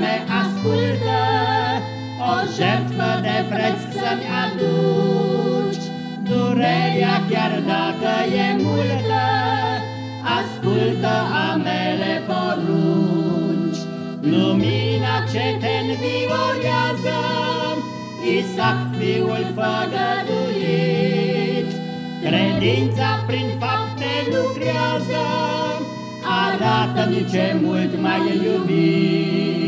me, ascultă, O jertfă de preț să-mi aduci. Durerea chiar dacă e multă, Ascultă amele porunci. Lumina ce te înviorează, Isaac fiul făgăduit, Credința prin fapte lucrează, Arată-mi ce mult mai iubit.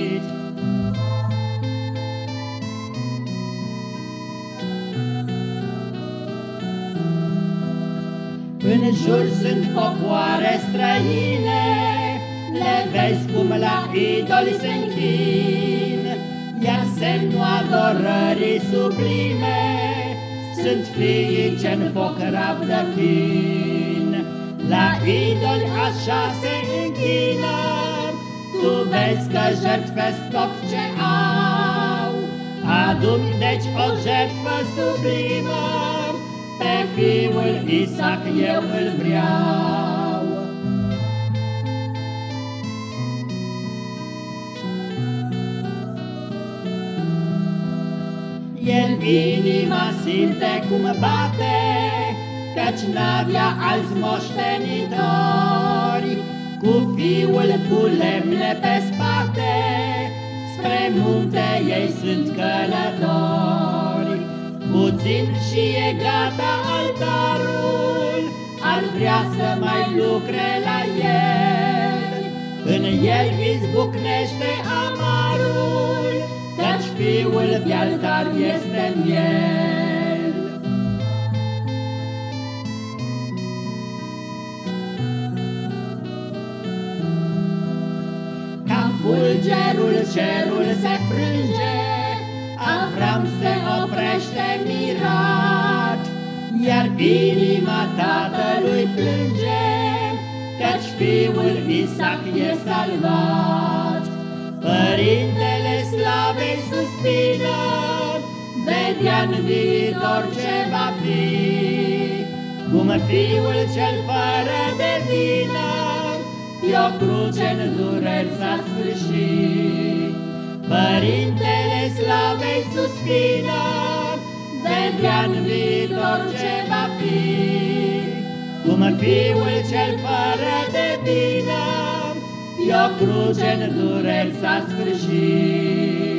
În jur sunt popoare străine, Le vezi cum la idoli se închin, Iar semnul adorării sublime Sunt fiii ce-n foc rabdă chin. La idoli așa se închină, Tu vezi că jertfesc tot ce au. Adun deci o jertfă sublimă, Pe fiul Isaac eu îl vreau. El inima simte cum bate, Căci n-avea alți moștenitori, Cu fiul cu lemne pe spate, Spre munte ei sunt călători. Puțin și e gata altarul, Ar vrea să mai lucre la el. În el izbucnește amarul, Căci fiul pe altar este miel. fulgerul cerul se frânge, inima tatălui plânge, Căci fiul Isaac e salvat. Părintele slavei suspină, Vedea-n viitor ce va fi, Cum fiul cel fără de vină, E o cruce în dureri s-a sfârșit. Părintele slavei suspină, Vedea în viitor ce va fi. Cum fiul cel fără de vină, E o cruce în dureri s-a sfârșit.